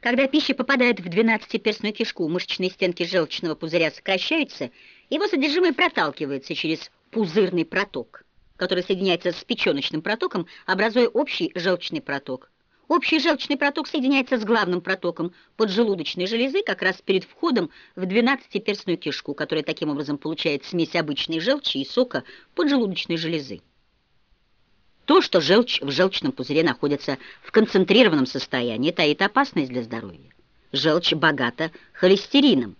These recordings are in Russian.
Когда пища попадает в двенадцатиперстную кишку, мышечные стенки желчного пузыря сокращаются, его содержимое проталкивается через пузырный проток, который соединяется с печеночным протоком, образуя общий желчный проток. Общий желчный проток соединяется с главным протоком поджелудочной железы как раз перед входом в двенадцатиперстную кишку, которая таким образом получает смесь обычной желчи и сока поджелудочной железы. То, что желчь в желчном пузыре находится в концентрированном состоянии, таит опасность для здоровья. Желчь богата холестерином,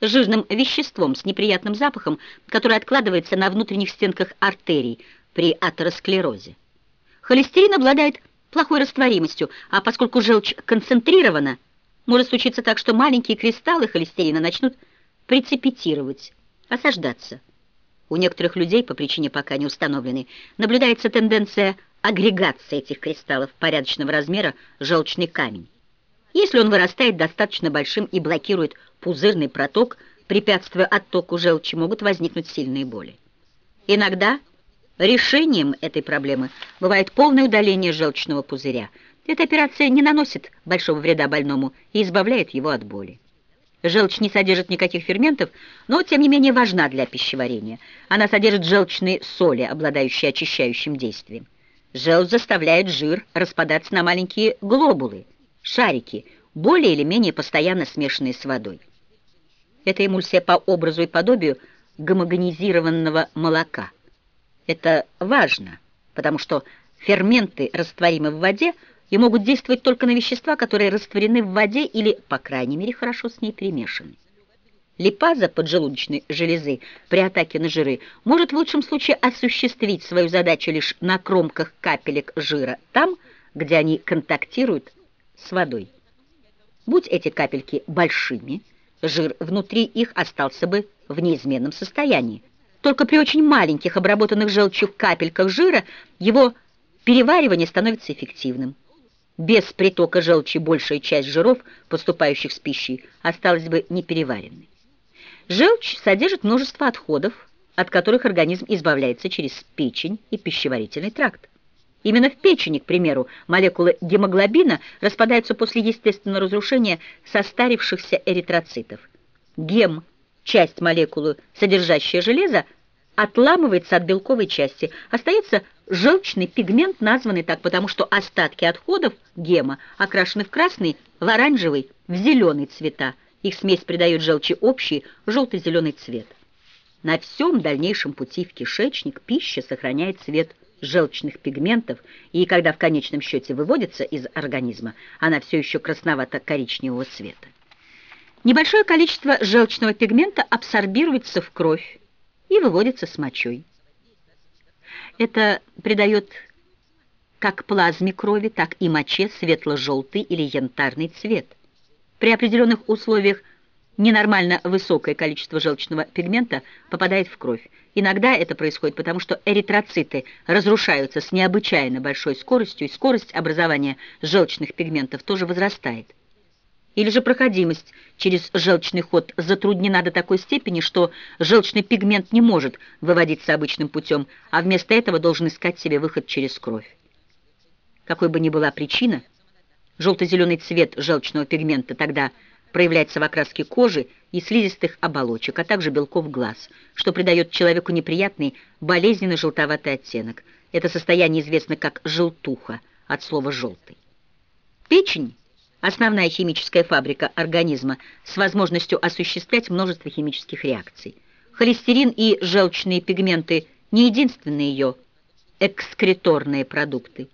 жирным веществом с неприятным запахом, который откладывается на внутренних стенках артерий при атеросклерозе. Холестерин обладает плохой растворимостью, а поскольку желчь концентрирована, может случиться так, что маленькие кристаллы холестерина начнут прецепитировать, осаждаться. У некоторых людей, по причине пока не установленной, наблюдается тенденция агрегации этих кристаллов порядочного размера желчный камень. Если он вырастает достаточно большим и блокирует пузырный проток, препятствуя оттоку желчи, могут возникнуть сильные боли. Иногда решением этой проблемы бывает полное удаление желчного пузыря. Эта операция не наносит большого вреда больному и избавляет его от боли. Желчь не содержит никаких ферментов, но, тем не менее, важна для пищеварения. Она содержит желчные соли, обладающие очищающим действием. Желчь заставляет жир распадаться на маленькие глобулы, шарики, более или менее постоянно смешанные с водой. Это эмульсия по образу и подобию гомогенизированного молока. Это важно, потому что ферменты, растворимы в воде, и могут действовать только на вещества, которые растворены в воде или, по крайней мере, хорошо с ней примешаны. Липаза поджелудочной железы при атаке на жиры может в лучшем случае осуществить свою задачу лишь на кромках капелек жира, там, где они контактируют с водой. Будь эти капельки большими, жир внутри их остался бы в неизменном состоянии. Только при очень маленьких обработанных желчью капельках жира его переваривание становится эффективным. Без притока желчи большая часть жиров, поступающих с пищей, осталась бы непереваренной. Желчь содержит множество отходов, от которых организм избавляется через печень и пищеварительный тракт. Именно в печени, к примеру, молекулы гемоглобина распадаются после естественного разрушения состарившихся эритроцитов. Гем, часть молекулы, содержащая железо, отламывается от белковой части. Остается желчный пигмент, названный так, потому что остатки отходов гема окрашены в красный, в оранжевый, в зеленый цвета. Их смесь придает желчи общий желто-зеленый цвет. На всем дальнейшем пути в кишечник пища сохраняет цвет желчных пигментов, и когда в конечном счете выводится из организма, она все еще красновато-коричневого цвета. Небольшое количество желчного пигмента абсорбируется в кровь, и выводится с мочой. Это придает как плазме крови, так и моче светло-желтый или янтарный цвет. При определенных условиях ненормально высокое количество желчного пигмента попадает в кровь. Иногда это происходит потому, что эритроциты разрушаются с необычайно большой скоростью, и скорость образования желчных пигментов тоже возрастает или же проходимость через желчный ход затруднена до такой степени, что желчный пигмент не может выводиться обычным путем, а вместо этого должен искать себе выход через кровь. Какой бы ни была причина, желто-зеленый цвет желчного пигмента тогда проявляется в окраске кожи и слизистых оболочек, а также белков глаз, что придает человеку неприятный болезненный желтоватый оттенок. Это состояние известно как желтуха, от слова «желтый». Печень Основная химическая фабрика организма с возможностью осуществлять множество химических реакций. Холестерин и желчные пигменты – не единственные ее экскреторные продукты.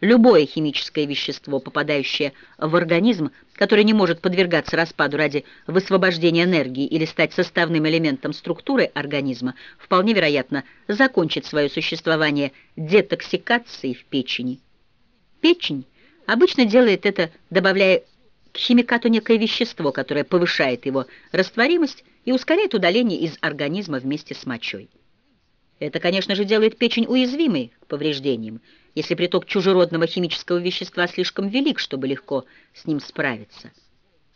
Любое химическое вещество, попадающее в организм, которое не может подвергаться распаду ради высвобождения энергии или стать составным элементом структуры организма, вполне вероятно закончит свое существование детоксикацией в печени. Печень – Обычно делает это, добавляя к химикату некое вещество, которое повышает его растворимость и ускоряет удаление из организма вместе с мочой. Это, конечно же, делает печень уязвимой к повреждениям, если приток чужеродного химического вещества слишком велик, чтобы легко с ним справиться.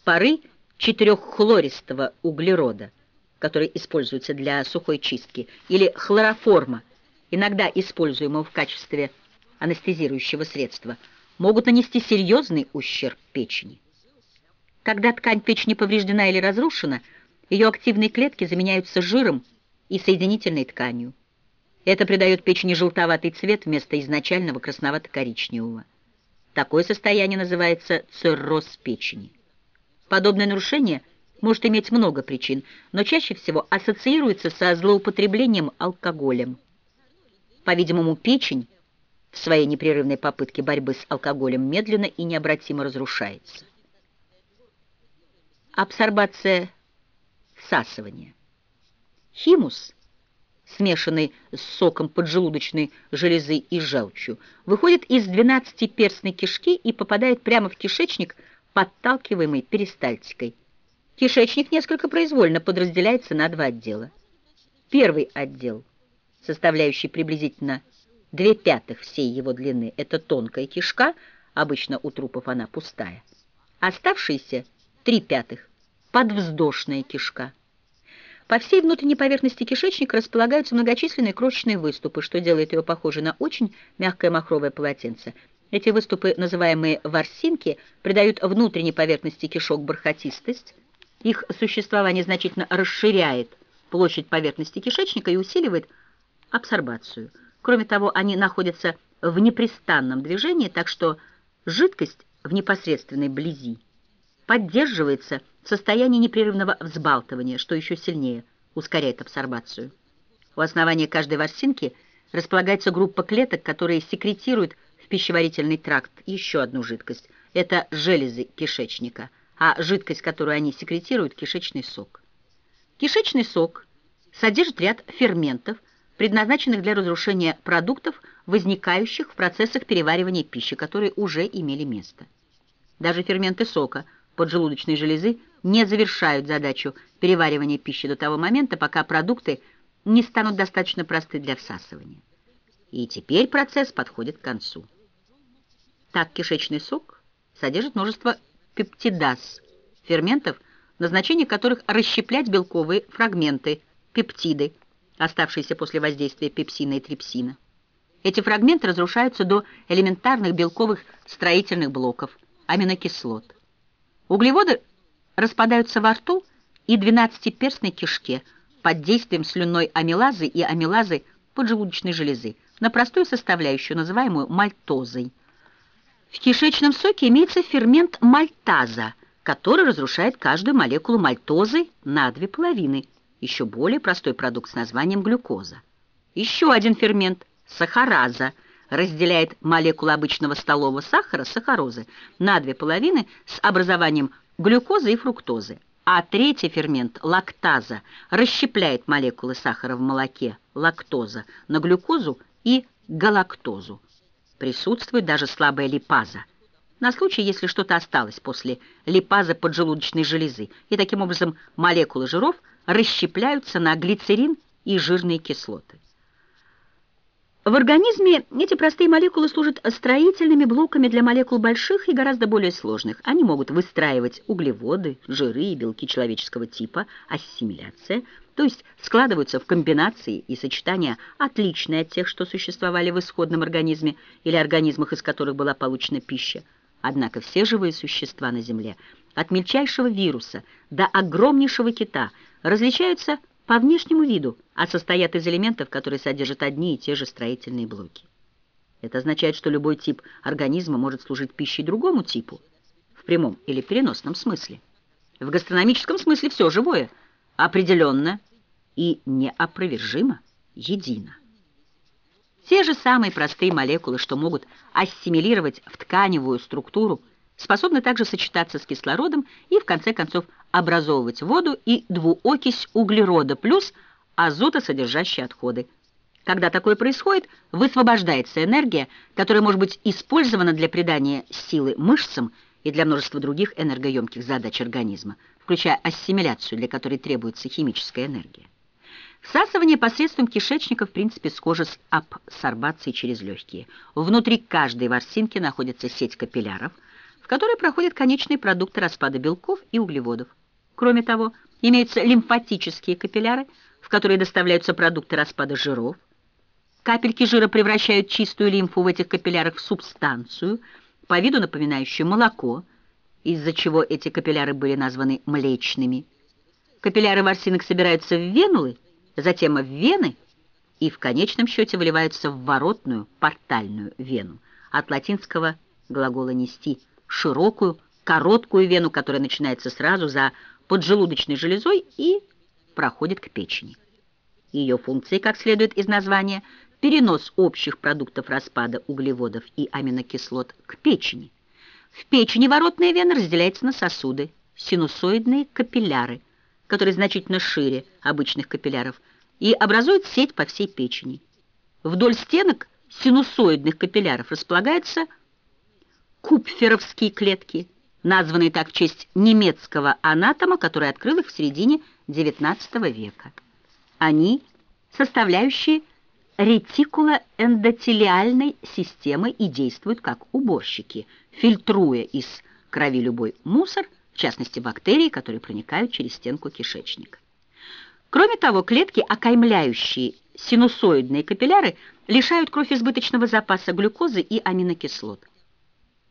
Пары четыреххлористого углерода, который используется для сухой чистки, или хлороформа, иногда используемого в качестве анестезирующего средства – могут нанести серьезный ущерб печени. Когда ткань печени повреждена или разрушена, ее активные клетки заменяются жиром и соединительной тканью. Это придает печени желтоватый цвет вместо изначального красновато-коричневого. Такое состояние называется цирроз печени. Подобное нарушение может иметь много причин, но чаще всего ассоциируется со злоупотреблением алкоголем. По-видимому, печень в своей непрерывной попытке борьбы с алкоголем медленно и необратимо разрушается. Абсорбация всасывания. Химус, смешанный с соком поджелудочной железы и желчью, выходит из двенадцатиперстной кишки и попадает прямо в кишечник, подталкиваемый перистальтикой. Кишечник несколько произвольно подразделяется на два отдела. Первый отдел, составляющий приблизительно две пятых всей его длины, это тонкая кишка, обычно у трупов она пустая. Оставшиеся три пятых – подвздошная кишка. По всей внутренней поверхности кишечника располагаются многочисленные крошечные выступы, что делает ее похожей на очень мягкое махровое полотенце. Эти выступы, называемые ворсинки, придают внутренней поверхности кишок бархатистость. Их существование значительно расширяет площадь поверхности кишечника и усиливает абсорбацию. Кроме того, они находятся в непрестанном движении, так что жидкость в непосредственной близи поддерживается в состоянии непрерывного взбалтывания, что еще сильнее ускоряет абсорбацию. У основания каждой ворсинки располагается группа клеток, которые секретируют в пищеварительный тракт еще одну жидкость. Это железы кишечника, а жидкость, которую они секретируют, кишечный сок. Кишечный сок содержит ряд ферментов, предназначенных для разрушения продуктов, возникающих в процессах переваривания пищи, которые уже имели место. Даже ферменты сока – поджелудочной железы не завершают задачу переваривания пищи до того момента, пока продукты не станут достаточно просты для всасывания. И теперь процесс подходит к концу. Так кишечный сок содержит множество пептидаз, ферментов, назначение которых расщеплять белковые фрагменты, пептиды, оставшиеся после воздействия пепсина и трипсина. Эти фрагменты разрушаются до элементарных белковых строительных блоков, аминокислот. Углеводы распадаются во рту и двенадцатиперстной кишке под действием слюнной амилазы и амилазы поджелудочной железы на простую составляющую, называемую мальтозой. В кишечном соке имеется фермент мальтаза, который разрушает каждую молекулу мальтозы на две половины, еще более простой продукт с названием глюкоза. Еще один фермент – сахараза – разделяет молекулы обычного столового сахара, сахарозы, на две половины с образованием глюкозы и фруктозы. А третий фермент, лактаза, расщепляет молекулы сахара в молоке, лактоза, на глюкозу и галактозу. Присутствует даже слабая липаза, на случай, если что-то осталось после липазы поджелудочной железы, и таким образом молекулы жиров расщепляются на глицерин и жирные кислоты. В организме эти простые молекулы служат строительными блоками для молекул больших и гораздо более сложных. Они могут выстраивать углеводы, жиры и белки человеческого типа, ассимиляция, то есть складываются в комбинации и сочетания, отличные от тех, что существовали в исходном организме или организмах, из которых была получена пища. Однако все живые существа на Земле, от мельчайшего вируса до огромнейшего кита, различаются по внешнему виду, а состоят из элементов, которые содержат одни и те же строительные блоки. Это означает, что любой тип организма может служить пищей другому типу, в прямом или переносном смысле. В гастрономическом смысле все живое, определенно и неопровержимо едино. Те же самые простые молекулы, что могут ассимилировать в тканевую структуру, способны также сочетаться с кислородом и, в конце концов, образовывать воду и двуокись углерода плюс азотосодержащие отходы. Когда такое происходит, высвобождается энергия, которая может быть использована для придания силы мышцам и для множества других энергоемких задач организма, включая ассимиляцию, для которой требуется химическая энергия. Всасывание посредством кишечника в принципе схоже с абсорбацией через легкие. Внутри каждой ворсинки находится сеть капилляров – которой проходят конечные продукты распада белков и углеводов. Кроме того, имеются лимфатические капилляры, в которые доставляются продукты распада жиров. Капельки жира превращают чистую лимфу в этих капиллярах в субстанцию, по виду напоминающую молоко, из-за чего эти капилляры были названы млечными. Капилляры ворсинок собираются в венулы, затем в вены и в конечном счете выливаются в воротную портальную вену, от латинского глагола «нести» — широкую, короткую вену, которая начинается сразу за поджелудочной железой и проходит к печени. Ее функции, как следует из названия, перенос общих продуктов распада углеводов и аминокислот к печени. В печени воротная вена разделяется на сосуды, синусоидные капилляры, которые значительно шире обычных капилляров, и образуют сеть по всей печени. Вдоль стенок синусоидных капилляров располагаются купферовские клетки, названные так в честь немецкого анатома, который открыл их в середине XIX века. Они составляющие ретикулоэндотелиальной системы и действуют как уборщики, фильтруя из крови любой мусор, в частности бактерии, которые проникают через стенку кишечника. Кроме того, клетки, окаймляющие синусоидные капилляры, лишают кровь избыточного запаса глюкозы и аминокислот.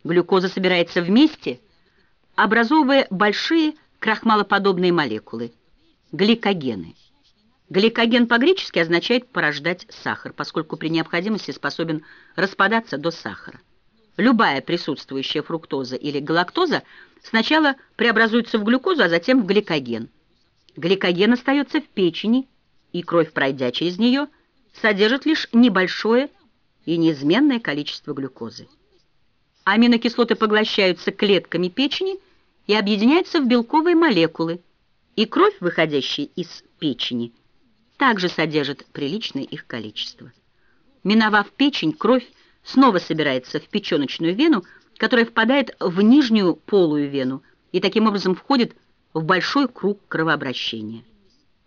Глюкоза собирается вместе, образовывая большие крахмалоподобные молекулы – гликогены – Гликоген по-гречески означает «порождать сахар», поскольку при необходимости способен распадаться до сахара. Любая присутствующая фруктоза или галактоза сначала преобразуется в глюкозу, а затем в гликоген. Гликоген остается в печени, и кровь, пройдя через нее, содержит лишь небольшое и неизменное количество глюкозы. Аминокислоты поглощаются клетками печени и объединяются в белковые молекулы, и кровь, выходящая из печени, также содержит приличное их количество. Миновав печень, кровь снова собирается в печеночную вену, которая впадает в нижнюю полую вену и таким образом входит в большой круг кровообращения.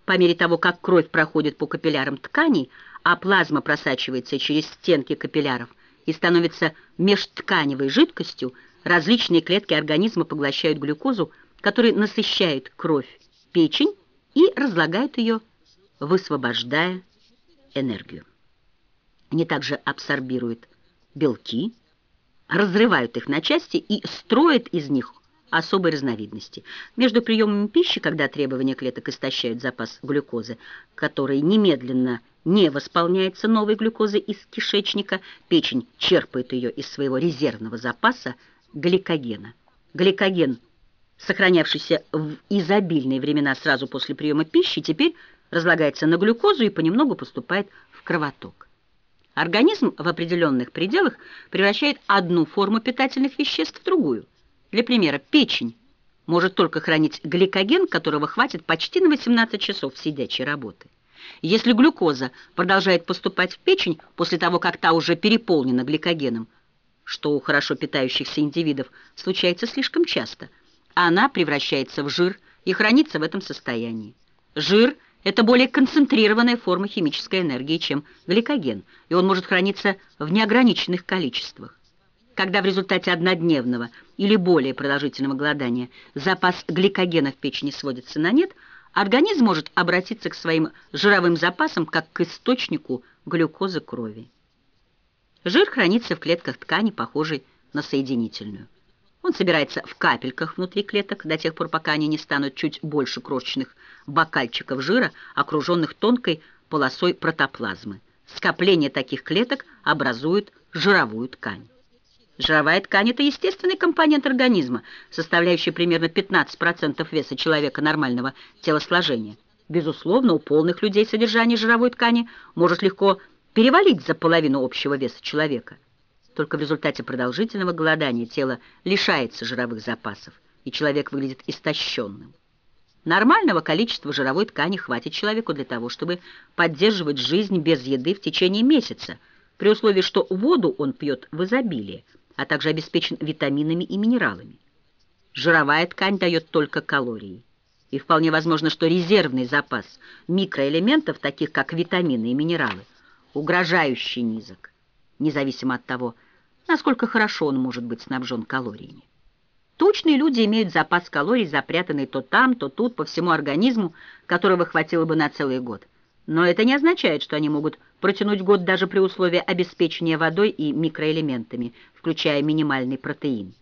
По мере того, как кровь проходит по капиллярам тканей, а плазма просачивается через стенки капилляров и становится межтканевой жидкостью, различные клетки организма поглощают глюкозу, которая насыщает кровь, печень и разлагает ее высвобождая энергию. Они также абсорбируют белки, разрывают их на части и строят из них особой разновидности. Между приемами пищи, когда требования клеток истощают запас глюкозы, который немедленно не восполняется новой глюкозой из кишечника, печень черпает ее из своего резервного запаса гликогена. Гликоген, сохранявшийся в изобильные времена сразу после приема пищи, теперь разлагается на глюкозу и понемногу поступает в кровоток. Организм в определенных пределах превращает одну форму питательных веществ в другую. Для примера, печень может только хранить гликоген, которого хватит почти на 18 часов сидячей работы. Если глюкоза продолжает поступать в печень после того, как та уже переполнена гликогеном, что у хорошо питающихся индивидов случается слишком часто, она превращается в жир и хранится в этом состоянии. Жир – это более концентрированная форма химической энергии, чем гликоген, и он может храниться в неограниченных количествах. Когда в результате однодневного или более продолжительного голодания запас гликогена в печени сводится на нет, организм может обратиться к своим жировым запасам как к источнику глюкозы крови. Жир хранится в клетках ткани, похожей на соединительную. Он собирается в капельках внутри клеток до тех пор, пока они не станут чуть больше крошечных бокальчиков жира, окруженных тонкой полосой протоплазмы. Скопление таких клеток образует жировую ткань. Жировая ткань – это естественный компонент организма, составляющий примерно 15% веса человека нормального телосложения. Безусловно, у полных людей содержание жировой ткани может легко перевалить за половину общего веса человека. Только в результате продолжительного голодания тело лишается жировых запасов, и человек выглядит истощенным. Нормального количества жировой ткани хватит человеку для того, чтобы поддерживать жизнь без еды в течение месяца, при условии, что воду он пьет в изобилии, а также обеспечен витаминами и минералами. Жировая ткань дает только калории. И вполне возможно, что резервный запас микроэлементов, таких как витамины и минералы, угрожающе низок независимо от того, насколько хорошо он может быть снабжен калориями. Тучные люди имеют запас калорий, запрятанный то там, то тут, по всему организму, которого хватило бы на целый год. Но это не означает, что они могут протянуть год даже при условии обеспечения водой и микроэлементами, включая минимальный протеин.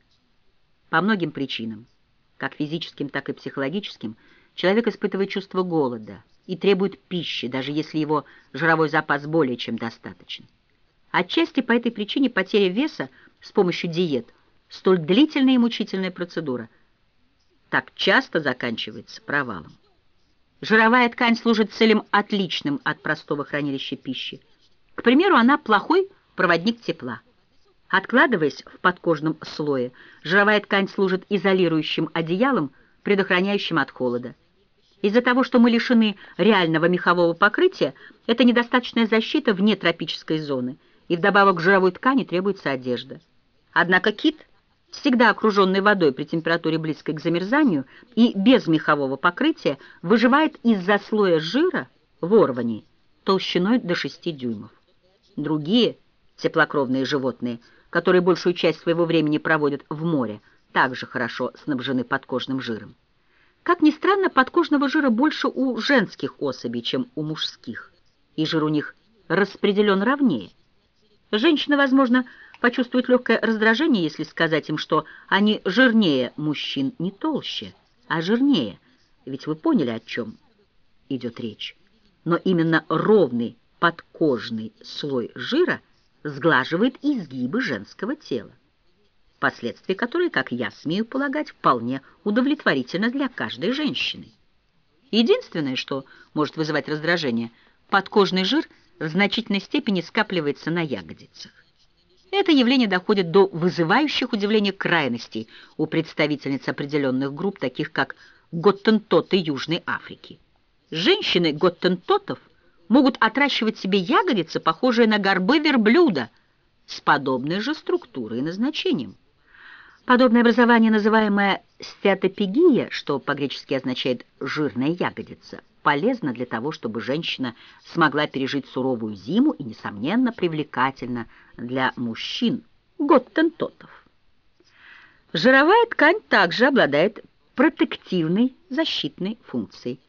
По многим причинам, как физическим, так и психологическим, человек испытывает чувство голода и требует пищи, даже если его жировой запас более чем достаточен. Отчасти по этой причине потеря веса с помощью диет – столь длительная и мучительная процедура – так часто заканчивается провалом. Жировая ткань служит целям отличным от простого хранилища пищи. К примеру, она плохой проводник тепла. Откладываясь в подкожном слое, жировая ткань служит изолирующим одеялом, предохраняющим от холода. Из-за того, что мы лишены реального мехового покрытия, это недостаточная защита вне тропической зоны, и вдобавок к жировой ткани требуется одежда. Однако кит, всегда окруженный водой при температуре близкой к замерзанию и без мехового покрытия, выживает из-за слоя жира ворвани толщиной до 6 дюймов. Другие теплокровные животные, которые большую часть своего времени проводят в море, также хорошо снабжены подкожным жиром. Как ни странно, подкожного жира больше у женских особей, чем у мужских, и жир у них распределен ровнее. Женщины, возможно, почувствуют легкое раздражение, если сказать им, что они жирнее мужчин, не толще, а жирнее, ведь вы поняли, о чем идет речь. Но именно ровный подкожный слой жира сглаживает изгибы женского тела последствия которые, как я смею полагать, вполне удовлетворительно для каждой женщины. Единственное, что может вызывать раздражение, подкожный жир в значительной степени скапливается на ягодицах. Это явление доходит до вызывающих удивление крайностей у представительниц определенных групп, таких как готтентоты Южной Африки. Женщины готтентотов могут отращивать себе ягодицы, похожие на горбы верблюда, с подобной же структурой и назначением. Подобное образование, называемое стеатопигия, что по-гречески означает «жирная ягодица», полезно для того, чтобы женщина смогла пережить суровую зиму и, несомненно, привлекательно для мужчин, готтентотов. Жировая ткань также обладает протективной защитной функцией.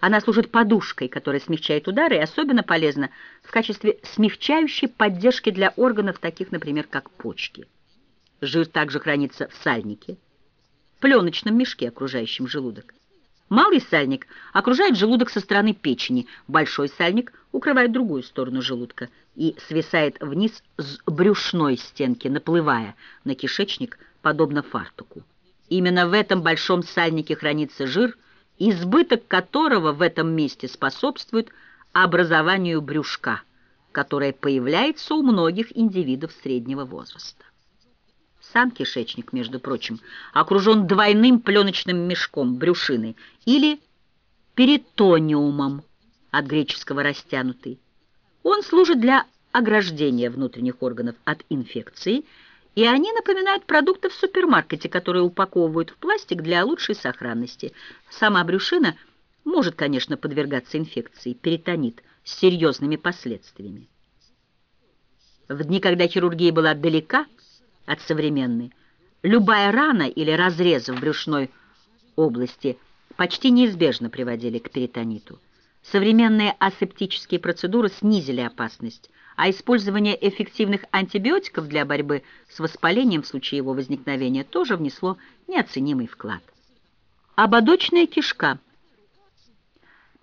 Она служит подушкой, которая смягчает удары, и особенно полезна в качестве смягчающей поддержки для органов, таких, например, как почки. Жир также хранится в сальнике, пленочном мешке, окружающем желудок. Малый сальник окружает желудок со стороны печени, большой сальник укрывает другую сторону желудка и свисает вниз с брюшной стенки, наплывая на кишечник, подобно фартуку. Именно в этом большом сальнике хранится жир, избыток которого в этом месте способствует образованию брюшка, которое появляется у многих индивидов среднего возраста. Сам кишечник, между прочим, окружен двойным пленочным мешком брюшины или перитониумом, от греческого «растянутый». Он служит для ограждения внутренних органов от инфекции, и они напоминают продукты в супермаркете, которые упаковывают в пластик для лучшей сохранности. Сама брюшина может, конечно, подвергаться инфекции, перитонит, с серьезными последствиями. В дни, когда хирургия была далека, от современной. Любая рана или разрез в брюшной области почти неизбежно приводили к перитониту. Современные асептические процедуры снизили опасность, а использование эффективных антибиотиков для борьбы с воспалением в случае его возникновения тоже внесло неоценимый вклад. Ободочная кишка –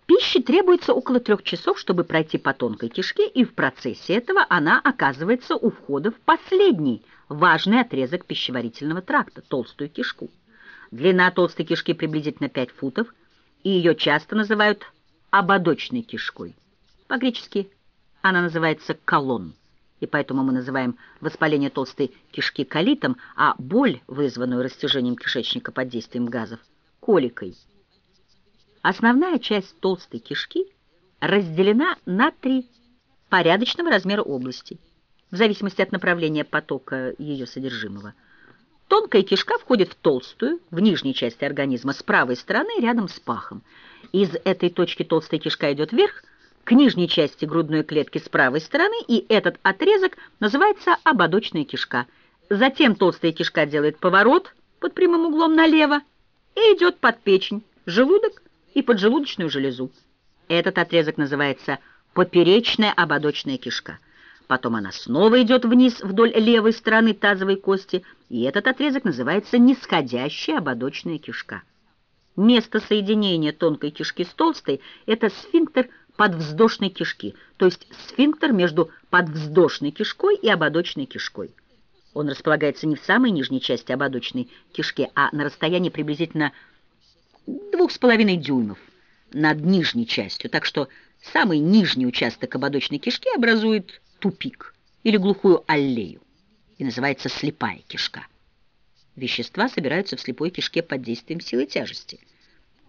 Пищи требуется около трех часов, чтобы пройти по тонкой кишке, и в процессе этого она оказывается у входа в последний важный отрезок пищеварительного тракта – толстую кишку. Длина толстой кишки приблизительно 5 футов, и ее часто называют ободочной кишкой. По-гречески она называется колон, и поэтому мы называем воспаление толстой кишки колитом, а боль, вызванную растяжением кишечника под действием газов, коликой. Основная часть толстой кишки разделена на три порядочного размера области, в зависимости от направления потока ее содержимого. Тонкая кишка входит в толстую, в нижней части организма, с правой стороны, рядом с пахом. Из этой точки толстая кишка идет вверх, к нижней части грудной клетки с правой стороны, и этот отрезок называется ободочная кишка. Затем толстая кишка делает поворот под прямым углом налево и идет под печень, желудок и поджелудочную железу. Этот отрезок называется поперечная ободочная кишка. Потом она снова идет вниз вдоль левой стороны тазовой кости, и этот отрезок называется нисходящая ободочная кишка. Место соединения тонкой кишки с толстой – это сфинктер подвздошной кишки, то есть сфинктер между подвздошной кишкой и ободочной кишкой. Он располагается не в самой нижней части ободочной кишки, а на расстоянии приблизительно 2,5 дюймов над нижней частью, так что самый нижний участок ободочной кишки образует тупик или глухую аллею и называется слепая кишка. Вещества собираются в слепой кишке под действием силы тяжести.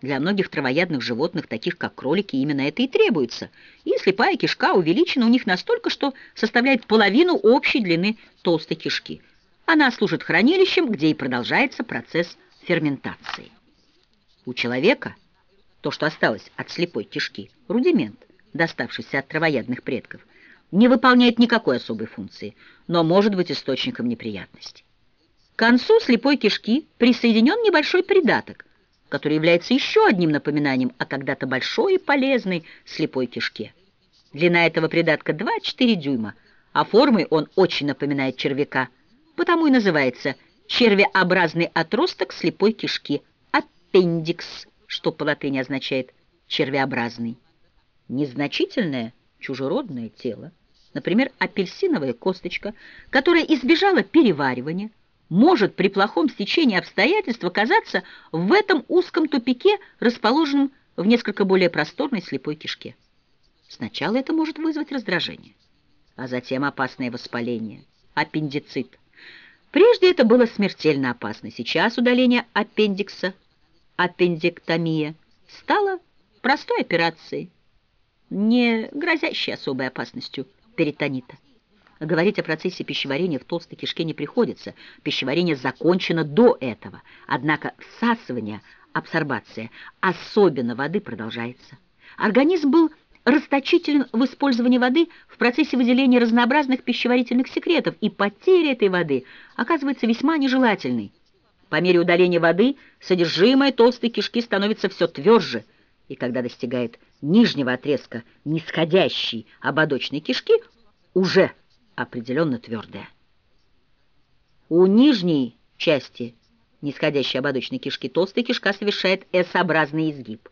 Для многих травоядных животных, таких как кролики, именно это и требуется. И слепая кишка увеличена у них настолько, что составляет половину общей длины толстой кишки. Она служит хранилищем, где и продолжается процесс ферментации. У человека то, что осталось от слепой кишки, рудимент, доставшийся от травоядных предков, не выполняет никакой особой функции, но может быть источником неприятностей. К концу слепой кишки присоединен небольшой придаток, который является еще одним напоминанием о когда-то большой и полезной слепой кишке. Длина этого придатка 2-4 дюйма, а формой он очень напоминает червяка, потому и называется червеобразный отросток слепой кишки, аппендикс, что по латыни означает червеобразный. Незначительное чужеродное тело, например, апельсиновая косточка, которая избежала переваривания, может при плохом стечении обстоятельств оказаться в этом узком тупике, расположенном в несколько более просторной слепой кишке. Сначала это может вызвать раздражение, а затем опасное воспаление, аппендицит. Прежде это было смертельно опасно, сейчас удаление аппендикса, аппендиктомия, стало простой операцией, не грозящей особой опасностью перитонита. Говорить о процессе пищеварения в толстой кишке не приходится. Пищеварение закончено до этого. Однако всасывание, абсорбация, особенно воды, продолжается. Организм был расточителен в использовании воды в процессе выделения разнообразных пищеварительных секретов, и потеря этой воды оказывается весьма нежелательной. По мере удаления воды содержимое толстой кишки становится все тверже, и когда достигает нижнего отрезка нисходящей ободочной кишки, уже определенно твердая. У нижней части нисходящей ободочной кишки толстая кишка совершает S-образный изгиб.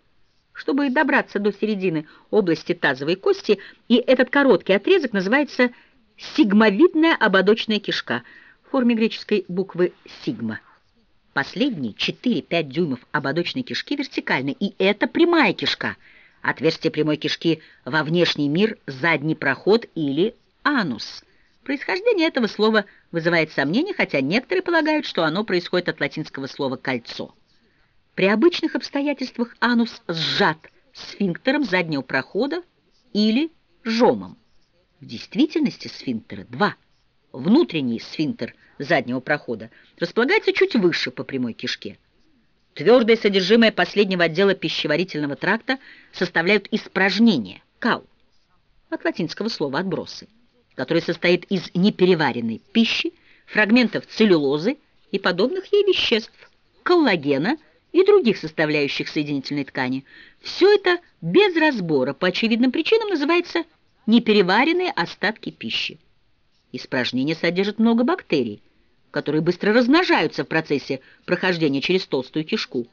Чтобы добраться до середины области тазовой кости, и этот короткий отрезок называется сигмовидная ободочная кишка в форме греческой буквы сигма. Последние 4-5 дюймов ободочной кишки вертикальны, и это прямая кишка. Отверстие прямой кишки во внешний мир – задний проход или анус. Происхождение этого слова вызывает сомнения, хотя некоторые полагают, что оно происходит от латинского слова «кольцо». При обычных обстоятельствах анус сжат сфинктером заднего прохода или жомом. В действительности сфинктера два. Внутренний сфинктер заднего прохода располагается чуть выше по прямой кишке. Твердое содержимое последнего отдела пищеварительного тракта составляют испражнения, кал, от латинского слова «отбросы» который состоит из непереваренной пищи, фрагментов целлюлозы и подобных ей веществ, коллагена и других составляющих соединительной ткани. Все это без разбора по очевидным причинам называется непереваренные остатки пищи. Испражнение содержит много бактерий, которые быстро размножаются в процессе прохождения через толстую кишку.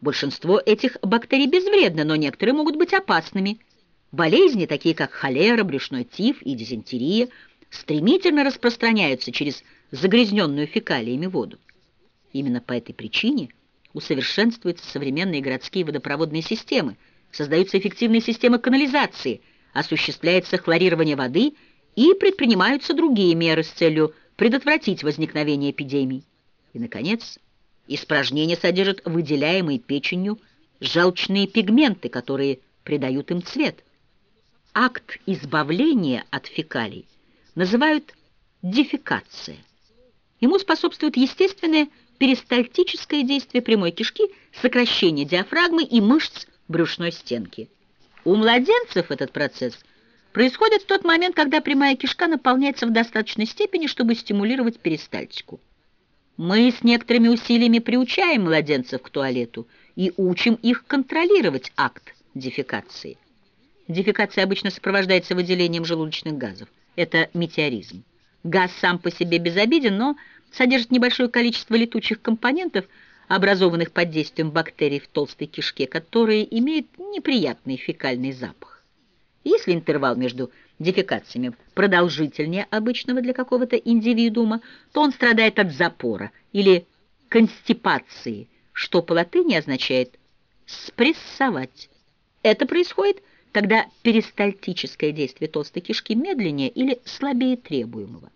Большинство этих бактерий безвредны, но некоторые могут быть опасными – Болезни, такие как холера, брюшной тиф и дизентерия, стремительно распространяются через загрязненную фекалиями воду. Именно по этой причине усовершенствуются современные городские водопроводные системы, создаются эффективные системы канализации, осуществляется хлорирование воды и предпринимаются другие меры с целью предотвратить возникновение эпидемий. И, наконец, испражнения содержат выделяемые печенью желчные пигменты, которые придают им цвет акт избавления от фекалий называют дефекация. Ему способствует естественное перистальтическое действие прямой кишки, сокращение диафрагмы и мышц брюшной стенки. У младенцев этот процесс происходит в тот момент, когда прямая кишка наполняется в достаточной степени, чтобы стимулировать перистальтику. Мы с некоторыми усилиями приучаем младенцев к туалету и учим их контролировать акт дефекации. Дефекация обычно сопровождается выделением желудочных газов. это метеоризм. Газ сам по себе безобиден, но содержит небольшое количество летучих компонентов, образованных под действием бактерий в толстой кишке, которые имеют неприятный фекальный запах. Если интервал между дефекациями продолжительнее обычного для какого-то индивидуума, то он страдает от запора или констипации, что по латыни означает «спрессовать». Это происходит, когда перистальтическое действие толстой кишки медленнее или слабее требуемого.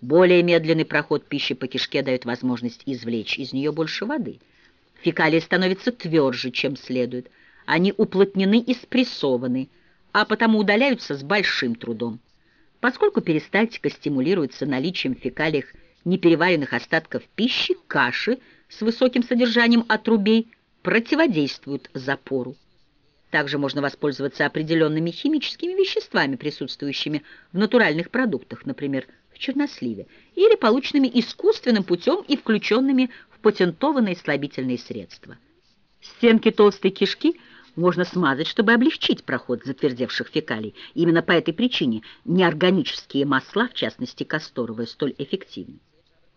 Более медленный проход пищи по кишке дает возможность извлечь из нее больше воды. Фекалии становятся тверже, чем следует. Они уплотнены и спрессованы, а потому удаляются с большим трудом. Поскольку перистальтика стимулируется наличием в фекалиях непереваренных остатков пищи, каши с высоким содержанием отрубей противодействуют запору. Также можно воспользоваться определенными химическими веществами, присутствующими в натуральных продуктах, например, в черносливе, или полученными искусственным путем и включенными в патентованные слабительные средства. Стенки толстой кишки можно смазать, чтобы облегчить проход затвердевших фекалий. Именно по этой причине неорганические масла, в частности касторовые, столь эффективны.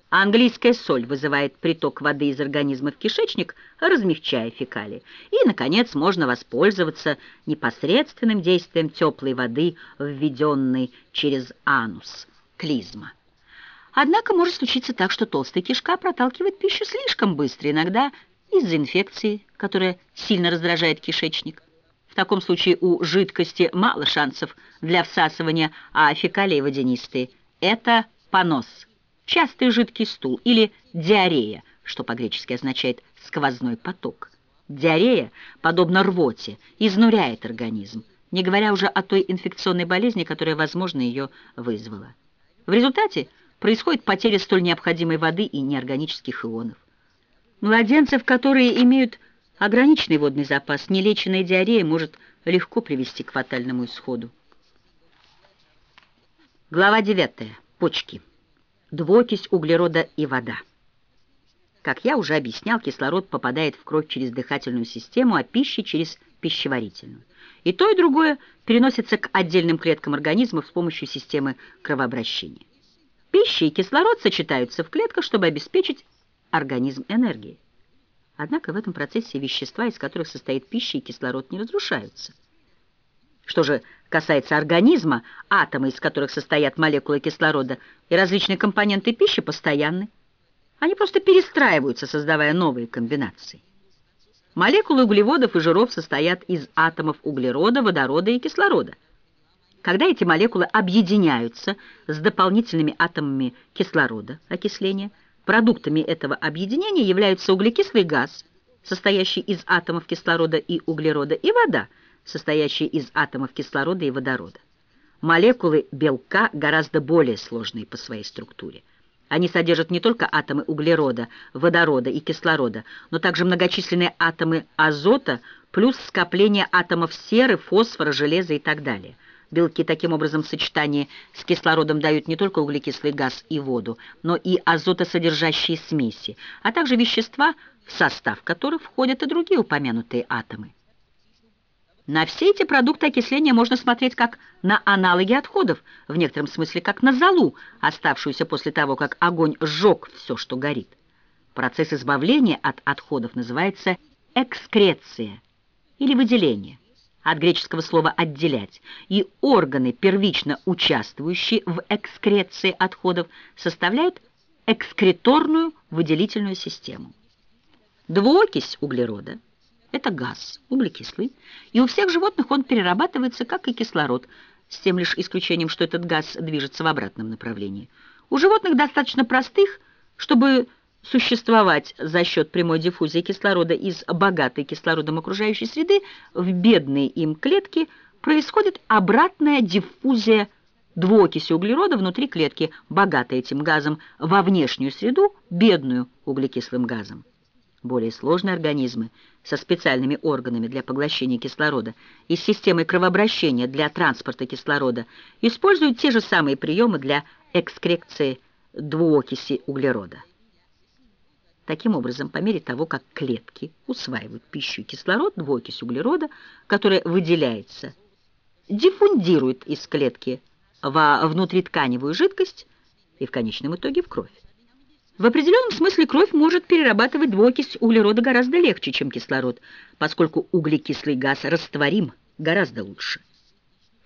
Английская соль вызывает приток воды из организма в кишечник, размягчая фекалии. И, наконец, можно воспользоваться непосредственным действием теплой воды, введенной через анус – клизма. Однако может случиться так, что толстая кишка проталкивает пищу слишком быстро, иногда из-за инфекции, которая сильно раздражает кишечник. В таком случае у жидкости мало шансов для всасывания, а фекалии водянистые. Это понос, частый жидкий стул или диарея, что по-гречески означает «сквозной поток». Диарея, подобно рвоте, изнуряет организм, не говоря уже о той инфекционной болезни, которая, возможно, ее вызвала. В результате происходит потеря столь необходимой воды и неорганических ионов. Младенцев, которые имеют ограниченный водный запас, нелеченная диарея может легко привести к фатальному исходу. Глава 9. Почки. Двуокись углерода и вода. Как я уже объяснял, кислород попадает в кровь через дыхательную систему, а пища через пищеварительную. И то, и другое переносится к отдельным клеткам организма с помощью системы кровообращения. Пища и кислород сочетаются в клетках, чтобы обеспечить организм энергией. Однако в этом процессе вещества, из которых состоит пища и кислород, не разрушаются. Что же касается организма, атомы, из которых состоят молекулы кислорода и различные компоненты пищи, постоянны. Они просто перестраиваются, создавая новые комбинации. Молекулы углеводов и жиров состоят из атомов углерода, водорода и кислорода. Когда эти молекулы объединяются с дополнительными атомами кислорода, окисления, продуктами этого объединения являются углекислый газ, состоящий из атомов кислорода и углерода, и вода, состоящая из атомов кислорода и водорода. Молекулы белка гораздо более сложные по своей структуре. Они содержат не только атомы углерода, водорода и кислорода, но также многочисленные атомы азота плюс скопление атомов серы, фосфора, железа и так далее. Белки таким образом в сочетании с кислородом дают не только углекислый газ и воду, но и азотосодержащие смеси, а также вещества, в состав которых входят и другие упомянутые атомы. На все эти продукты окисления можно смотреть как на аналоги отходов, в некотором смысле как на золу, оставшуюся после того, как огонь сжег все, что горит. Процесс избавления от отходов называется экскреция или выделение, от греческого слова «отделять», и органы, первично участвующие в экскреции отходов, составляют экскреторную выделительную систему. Двуокись углерода – это газ, углекислый, и у всех животных он перерабатывается, как и кислород, с тем лишь исключением, что этот газ движется в обратном направлении. У животных достаточно простых, чтобы существовать за счет прямой диффузии кислорода из богатой кислородом окружающей среды, в бедные им клетки происходит обратная диффузия двуокиси углерода внутри клетки, богатой этим газом, во внешнюю среду, бедную углекислым газом. Более сложные организмы со специальными органами для поглощения кислорода и с системой кровообращения для транспорта кислорода используют те же самые приемы для экскрекции двуокиси углерода. Таким образом, по мере того, как клетки усваивают пищу и кислород, двуокись углерода, которая выделяется, диффундирует из клетки во внутритканевую жидкость и в конечном итоге в кровь. В определенном смысле кровь может перерабатывать двуокись углерода гораздо легче, чем кислород, поскольку углекислый газ растворим гораздо лучше.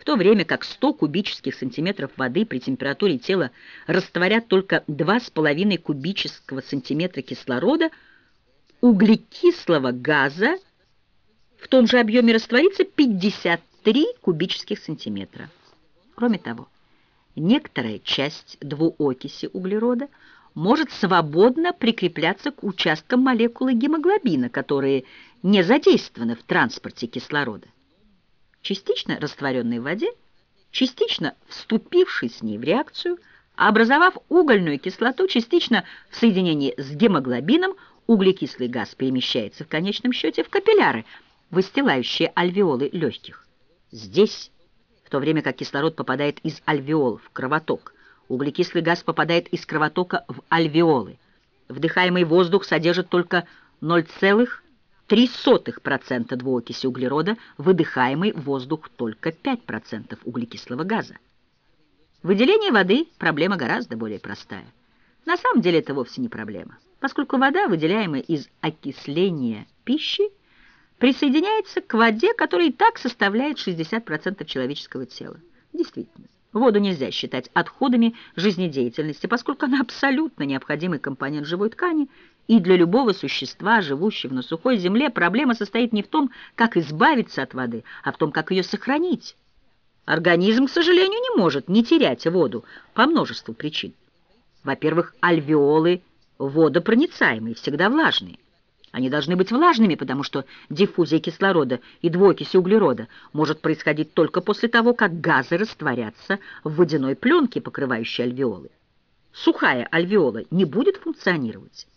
В то время как 100 кубических сантиметров воды при температуре тела растворят только 2,5 кубического сантиметра кислорода, углекислого газа в том же объеме растворится 53 кубических сантиметра. Кроме того, некоторая часть двуокиси углерода может свободно прикрепляться к участкам молекулы гемоглобина, которые не задействованы в транспорте кислорода. Частично растворенной в воде, частично вступивший с ней в реакцию, образовав угольную кислоту, частично в соединении с гемоглобином, углекислый газ перемещается в конечном счете в капилляры, выстилающие альвеолы легких. Здесь в то время как кислород попадает из альвеол в кровоток. Углекислый газ попадает из кровотока в альвеолы. Вдыхаемый воздух содержит только 0,03% двуокиси углерода, выдыхаемый воздух только 5% углекислого газа. Выделение воды – проблема гораздо более простая. На самом деле это вовсе не проблема, поскольку вода, выделяемая из окисления пищи, присоединяется к воде, которая и так составляет 60% человеческого тела. Действительно, воду нельзя считать отходами жизнедеятельности, поскольку она абсолютно необходимый компонент живой ткани, и для любого существа, живущего на сухой земле, проблема состоит не в том, как избавиться от воды, а в том, как ее сохранить. Организм, к сожалению, не может не терять воду по множеству причин. Во-первых, альвеолы водопроницаемые, всегда влажные. Они должны быть влажными, потому что диффузия кислорода и двуокиси углерода может происходить только после того, как газы растворятся в водяной пленке, покрывающей альвеолы. Сухая альвеола не будет функционировать.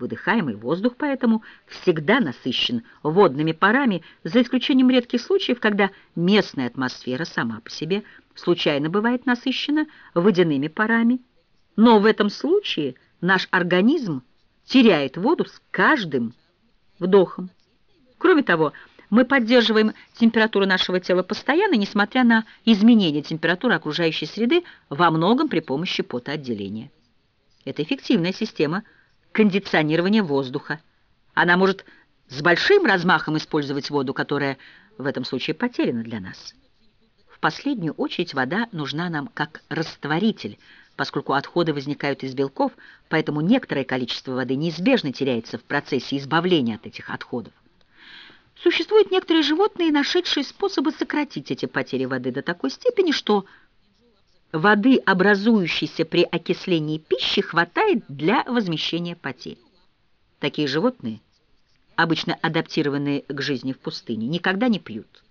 Выдыхаемый воздух поэтому всегда насыщен водными парами, за исключением редких случаев, когда местная атмосфера сама по себе случайно бывает насыщена водяными парами. Но в этом случае наш организм теряет воду с каждым вдохом. Кроме того, мы поддерживаем температуру нашего тела постоянно, несмотря на изменение температуры окружающей среды, во многом при помощи потоотделения. Это эффективная система кондиционирования воздуха. Она может с большим размахом использовать воду, которая в этом случае потеряна для нас. В последнюю очередь вода нужна нам как растворитель, поскольку отходы возникают из белков, поэтому некоторое количество воды неизбежно теряется в процессе избавления от этих отходов. Существуют некоторые животные, нашедшие способы сократить эти потери воды до такой степени, что воды, образующейся при окислении пищи, хватает для возмещения потерь. Такие животные, обычно адаптированные к жизни в пустыне, никогда не пьют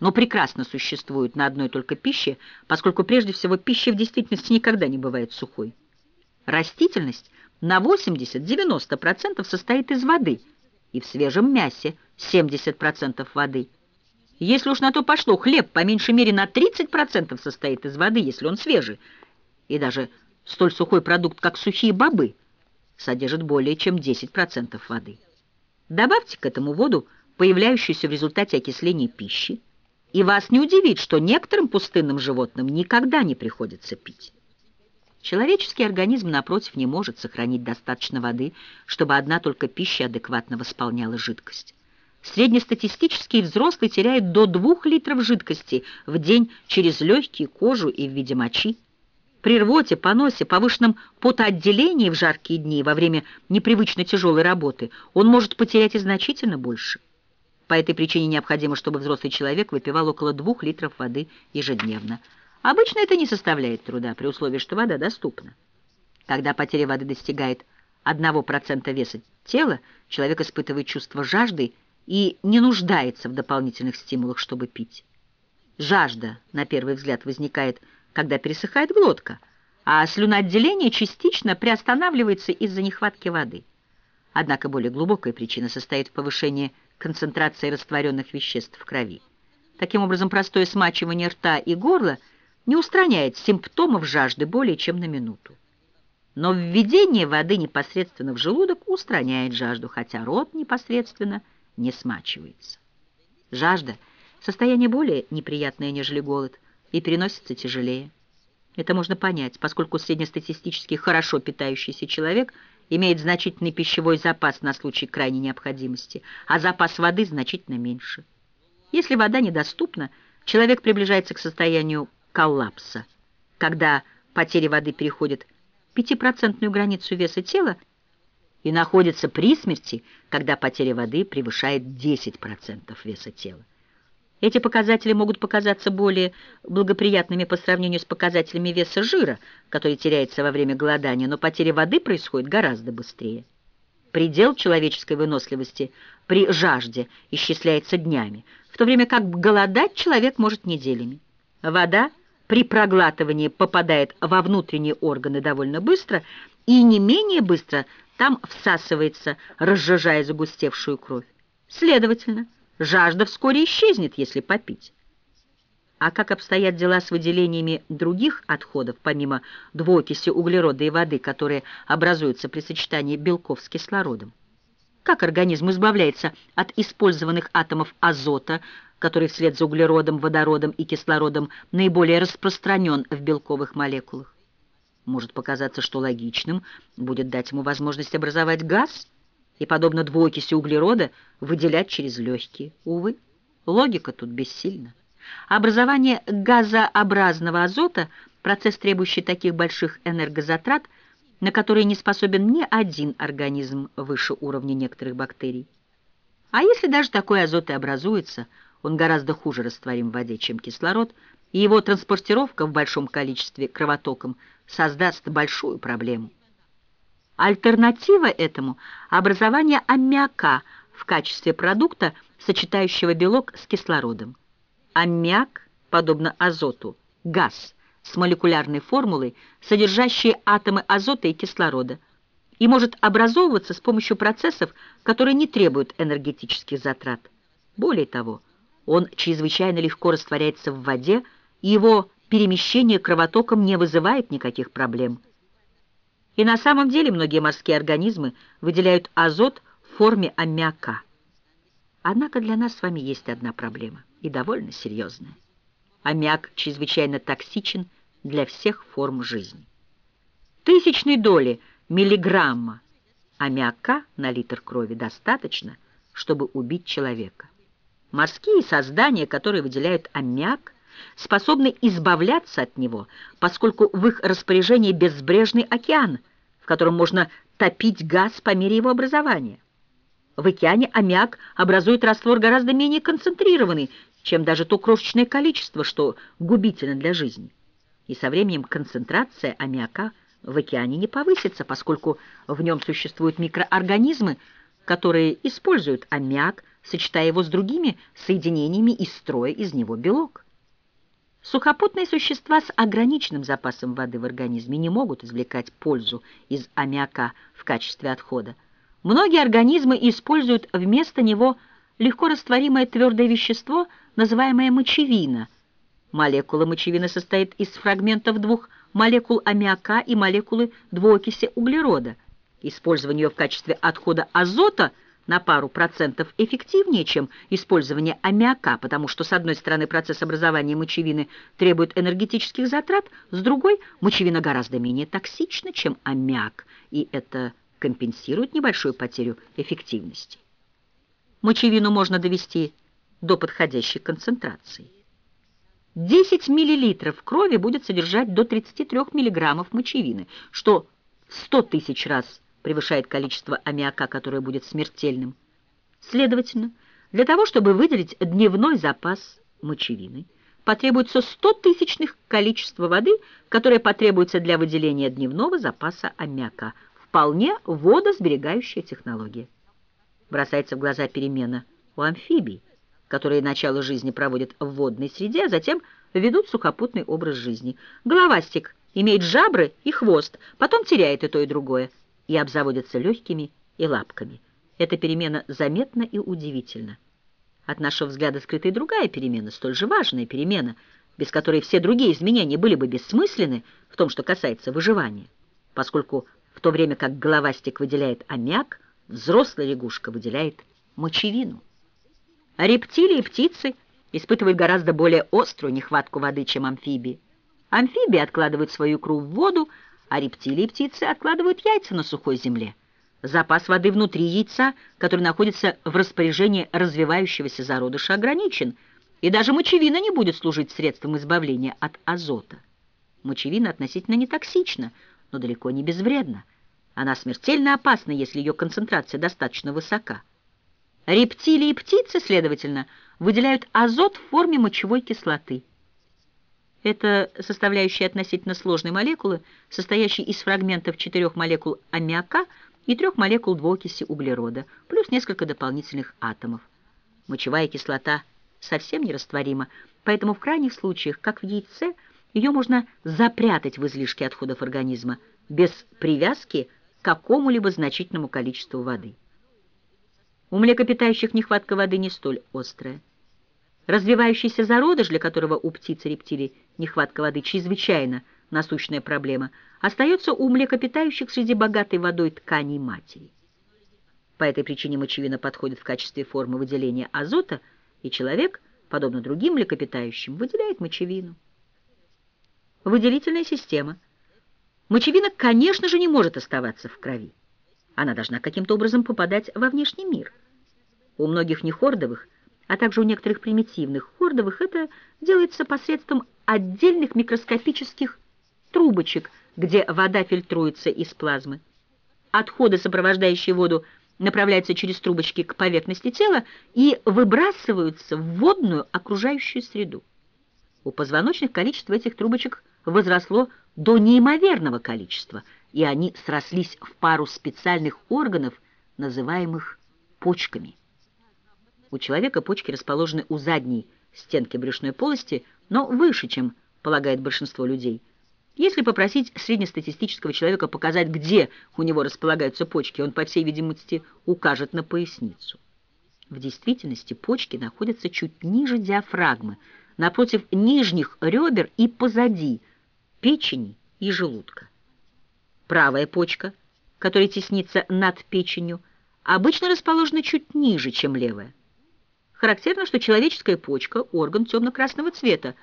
но прекрасно существуют на одной только пище, поскольку прежде всего пища в действительности никогда не бывает сухой. Растительность на 80-90% состоит из воды, и в свежем мясе 70% воды. Если уж на то пошло, хлеб по меньшей мере на 30% состоит из воды, если он свежий, и даже столь сухой продукт, как сухие бобы, содержит более чем 10% воды. Добавьте к этому воду, появляющуюся в результате окисления пищи, и вас не удивит, что некоторым пустынным животным никогда не приходится пить. Человеческий организм, напротив, не может сохранить достаточно воды, чтобы одна только пища адекватно восполняла жидкость. Среднестатистический взрослый теряет до 2 литров жидкости в день через легкие, кожу и в виде мочи. При рвоте, поносе, повышенном потоотделении в жаркие дни во время непривычно тяжелой работы он может потерять и значительно больше. По этой причине необходимо, чтобы взрослый человек выпивал около двух литров воды ежедневно. Обычно это не составляет труда, при условии, что вода доступна. Когда потеря воды достигает 1% веса тела, человек испытывает чувство жажды и не нуждается в дополнительных стимулах, чтобы пить. Жажда, на первый взгляд, возникает, когда пересыхает глотка, а слюноотделение частично приостанавливается из-за нехватки воды. Однако более глубокая причина состоит в повышении концентрации растворенных веществ в крови. Таким образом, простое смачивание рта и горла не устраняет симптомов жажды более чем на минуту. Но введение воды непосредственно в желудок устраняет жажду, хотя рот непосредственно не смачивается. Жажда – состояние более неприятное, нежели голод, и переносится тяжелее. Это можно понять, поскольку среднестатистически хорошо питающийся человек имеет значительный пищевой запас на случай крайней необходимости, а запас воды значительно меньше. Если вода недоступна, человек приближается к состоянию коллапса, когда потеря воды переходит 5% границу веса тела и находится при смерти, когда потеря воды превышает 10% веса тела. Эти показатели могут показаться более благоприятными по сравнению с показателями веса жира, который теряется во время голодания, но потеря воды происходит гораздо быстрее. Предел человеческой выносливости при жажде исчисляется днями, в то время как голодать человек может неделями. Вода при проглатывании попадает во внутренние органы довольно быстро и не менее быстро там всасывается, разжижая загустевшую кровь. Следовательно, Жажда вскоре исчезнет, если попить. А как обстоят дела с выделениями других отходов, помимо двуокиси углерода и воды, которые образуются при сочетании белков с кислородом? Как организм избавляется от использованных атомов азота, который вслед за углеродом, водородом и кислородом наиболее распространен в белковых молекулах? Может показаться, что логичным будет дать ему возможность образовать газ – и, подобно двуокиси углерода, выделять через легкие. Увы, логика тут бессильна. Образование газообразного азота – процесс, требующий таких больших энергозатрат, на которые не способен ни один организм выше уровня некоторых бактерий. А если даже такой азот и образуется, он гораздо хуже растворим в воде, чем кислород, и его транспортировка в большом количестве кровотоком создаст большую проблему. Альтернатива этому – образование аммиака в качестве продукта, сочетающего белок с кислородом. Аммиак, подобно азоту, газ с молекулярной формулой, содержащий атомы азота и кислорода, и может образовываться с помощью процессов, которые не требуют энергетических затрат. Более того, он чрезвычайно легко растворяется в воде, и его перемещение кровотоком не вызывает никаких проблем – и на самом деле многие морские организмы выделяют азот в форме аммиака. Однако для нас с вами есть одна проблема, и довольно серьезная. Аммиак чрезвычайно токсичен для всех форм жизни. Тысячной доли миллиграмма аммиака на литр крови достаточно, чтобы убить человека. Морские создания, которые выделяют аммиак, способны избавляться от него, поскольку в их распоряжении безбрежный океан, в котором можно топить газ по мере его образования. В океане аммиак образует раствор гораздо менее концентрированный, чем даже то крошечное количество, что губительно для жизни. И со временем концентрация аммиака в океане не повысится, поскольку в нем существуют микроорганизмы, которые используют аммиак, сочетая его с другими соединениями и строя из него белок. Сухопутные существа с ограниченным запасом воды в организме не могут извлекать пользу из аммиака в качестве отхода. Многие организмы используют вместо него легко растворимое твердое вещество, называемое мочевина. Молекула мочевины состоит из фрагментов двух молекул аммиака и молекулы двуокиси углерода. Использование ее в качестве отхода азота – на пару процентов эффективнее, чем использование аммиака, потому что, с одной стороны, процесс образования мочевины требует энергетических затрат, с другой, мочевина гораздо менее токсична, чем аммиак, и это компенсирует небольшую потерю эффективности. Мочевину можно довести до подходящей концентрации. 10 мл крови будет содержать до 33 мг мочевины, что в 100 тысяч раз превышает количество аммиака, которое будет смертельным. Следовательно, для того, чтобы выделить дневной запас мочевины, потребуется 100 тысячных количества воды, которое потребуется для выделения дневного запаса аммиака. Вполне водосберегающая технология. Бросается в глаза перемена у амфибий, которые начало жизни проводят в водной среде, а затем ведут сухопутный образ жизни. Головастик имеет жабры и хвост, потом теряет и то, и другое и обзаводятся легкими и лапками. Эта перемена заметна и удивительна. От нашего взгляда скрыта и другая перемена, столь же важная перемена, без которой все другие изменения были бы бессмысленны в том, что касается выживания, поскольку в то время как головастик выделяет аммиак, взрослая лягушка выделяет мочевину. А рептилии и птицы испытывают гораздо более острую нехватку воды, чем амфибии. Амфибии откладывают свою икру в воду, а рептилии и птицы откладывают яйца на сухой земле. Запас воды внутри яйца, который находится в распоряжении развивающегося зародыша, ограничен, и даже мочевина не будет служить средством избавления от азота. Мочевина относительно не токсична, но далеко не безвредна. Она смертельно опасна, если ее концентрация достаточно высока. Рептилии и птицы, следовательно, выделяют азот в форме мочевой кислоты. Это составляющая относительно сложной молекулы, состоящей из фрагментов четырех молекул аммиака и трех молекул двуокиси углерода, плюс несколько дополнительных атомов. Мочевая кислота совсем нерастворима, поэтому в крайних случаях, как в яйце, ее можно запрятать в излишке отходов организма без привязки к какому-либо значительному количеству воды. У млекопитающих нехватка воды не столь острая. Развивающийся зародыш, для которого у птиц и рептилий нехватка воды чрезвычайно насущная проблема, остается у млекопитающих среди богатой водой тканей матери. По этой причине мочевина подходит в качестве формы выделения азота, и человек, подобно другим млекопитающим, выделяет мочевину. Выделительная система. Мочевина, конечно же, не может оставаться в крови. Она должна каким-то образом попадать во внешний мир. У многих нехордовых, а также у некоторых примитивных хордовых это делается посредством отдельных микроскопических трубочек, где вода фильтруется из плазмы. Отходы, сопровождающие воду, направляются через трубочки к поверхности тела и выбрасываются в водную окружающую среду. У позвоночных количество этих трубочек возросло до неимоверного количества, и они срослись в пару специальных органов, называемых почками. У человека почки расположены у задней стенки брюшной полости, но выше, чем полагает большинство людей. Если попросить среднестатистического человека показать, где у него располагаются почки, он, по всей видимости, укажет на поясницу. В действительности почки находятся чуть ниже диафрагмы, напротив нижних ребер и позади печени и желудка. Правая почка, которая теснится над печенью, обычно расположена чуть ниже, чем левая. Характерно, что человеческая почка – орган темно-красного цвета,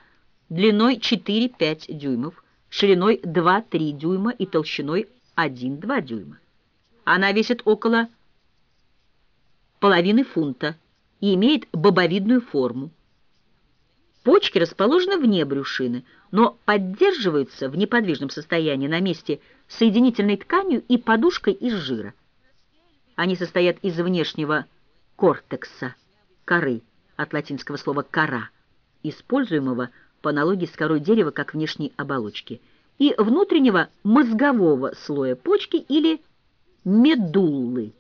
длиной 4-5 дюймов, шириной 2-3 дюйма и толщиной 1-2 дюйма. Она весит около половины фунта и имеет бобовидную форму. Почки расположены вне брюшины, но поддерживаются в неподвижном состоянии на месте соединительной тканью и подушкой из жира. Они состоят из внешнего кортекса, коры, от латинского слова «кора», используемого по аналогии с корой дерева как внешней оболочки, и внутреннего мозгового слоя почки или медуллы,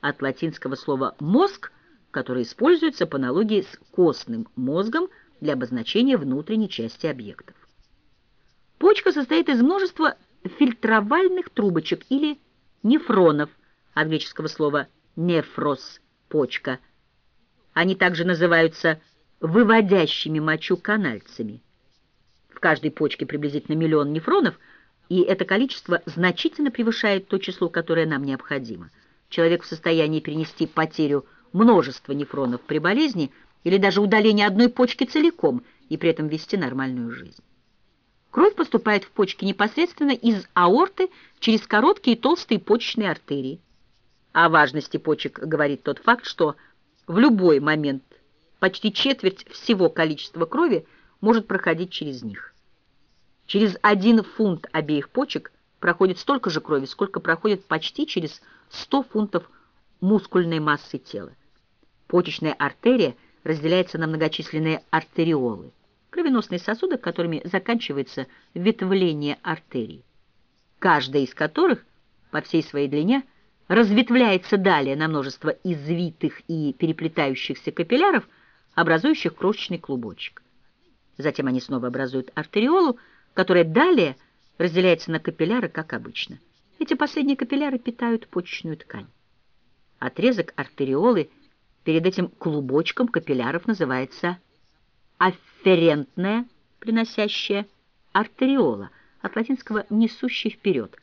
от латинского слова «мозг», который используется по аналогии с костным мозгом для обозначения внутренней части объектов. Почка состоит из множества фильтровальных трубочек или нефронов, от греческого слова «нефрос» – почка – они также называются выводящими мочу канальцами. В каждой почке приблизительно миллион нефронов, и это количество значительно превышает то число, которое нам необходимо. Человек в состоянии перенести потерю множества нефронов при болезни или даже удаление одной почки целиком и при этом вести нормальную жизнь. Кровь поступает в почки непосредственно из аорты через короткие толстые почечные артерии. О важности почек говорит тот факт, что в любой момент почти четверть всего количества крови может проходить через них. Через один фунт обеих почек проходит столько же крови, сколько проходит почти через 100 фунтов мускульной массы тела. Почечная артерия разделяется на многочисленные артериолы, кровеносные сосуды, которыми заканчивается ветвление артерий, каждая из которых по всей своей длине – разветвляется далее на множество извитых и переплетающихся капилляров, образующих крошечный клубочек. Затем они снова образуют артериолу, которая далее разделяется на капилляры, как обычно. Эти последние капилляры питают почечную ткань. Отрезок артериолы перед этим клубочком капилляров называется афферентная, приносящая артериола, от латинского «несущий вперед»,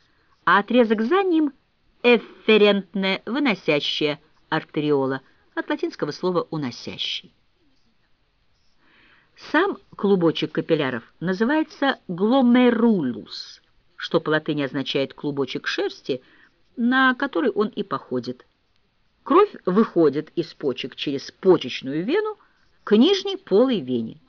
а отрезок за ним – эфферентная, выносящая артериола, от латинского слова «уносящий». Сам клубочек капилляров называется гломерулус, что по латыни означает клубочек шерсти, на который он и походит. Кровь выходит из почек через почечную вену к нижней полой вене.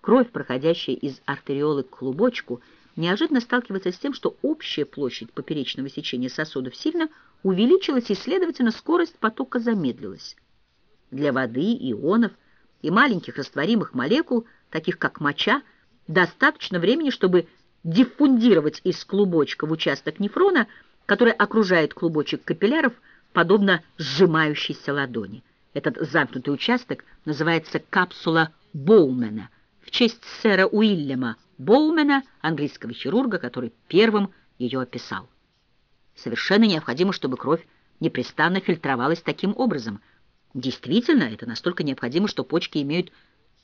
Кровь, проходящая из артериолы к клубочку, неожиданно сталкивается с тем, что общая площадь поперечного сечения сосудов сильно увеличилась и, следовательно, скорость потока замедлилась. Для воды, ионов и маленьких растворимых молекул, таких как моча, достаточно времени, чтобы диффундировать из клубочка в участок нефрона, который окружает клубочек капилляров, подобно сжимающейся ладони. Этот замкнутый участок называется капсула Боумена в честь сэра Уильяма Боумена, английского хирурга, который первым ее описал. Совершенно необходимо, чтобы кровь непрестанно фильтровалась таким образом. Действительно, это настолько необходимо, что почки имеют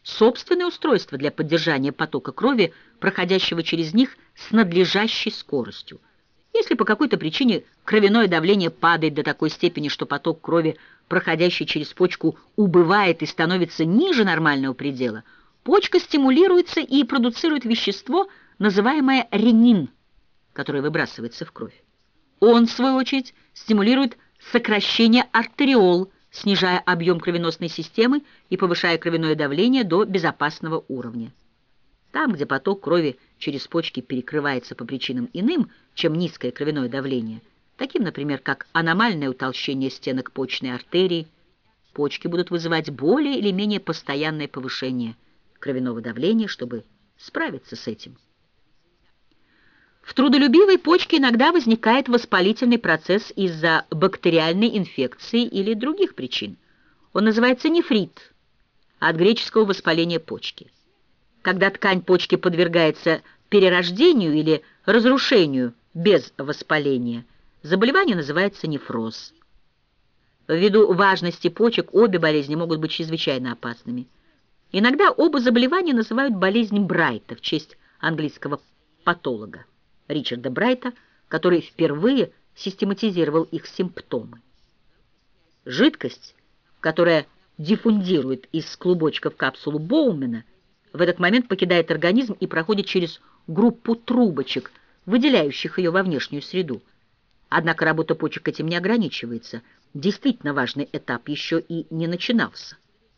собственное устройство для поддержания потока крови, проходящего через них с надлежащей скоростью. Если по какой-то причине кровяное давление падает до такой степени, что поток крови, проходящий через почку, убывает и становится ниже нормального предела – Почка стимулируется и продуцирует вещество, называемое ренин, которое выбрасывается в кровь. Он, в свою очередь, стимулирует сокращение артериол, снижая объем кровеносной системы и повышая кровяное давление до безопасного уровня. Там, где поток крови через почки перекрывается по причинам иным, чем низкое кровяное давление, таким, например, как аномальное утолщение стенок почной артерии, почки будут вызывать более или менее постоянное повышение кровяного давления, чтобы справиться с этим. В трудолюбивой почке иногда возникает воспалительный процесс из-за бактериальной инфекции или других причин. Он называется нефрит, от греческого воспаления почки. Когда ткань почки подвергается перерождению или разрушению без воспаления, заболевание называется нефроз. Ввиду важности почек обе болезни могут быть чрезвычайно опасными. Иногда оба заболевания называют болезнь Брайта в честь английского патолога Ричарда Брайта, который впервые систематизировал их симптомы. Жидкость, которая диффундирует из клубочка в капсулу Боумена, в этот момент покидает организм и проходит через группу трубочек, выделяющих ее во внешнюю среду. Однако работа почек этим не ограничивается. Действительно важный этап еще и не начинался.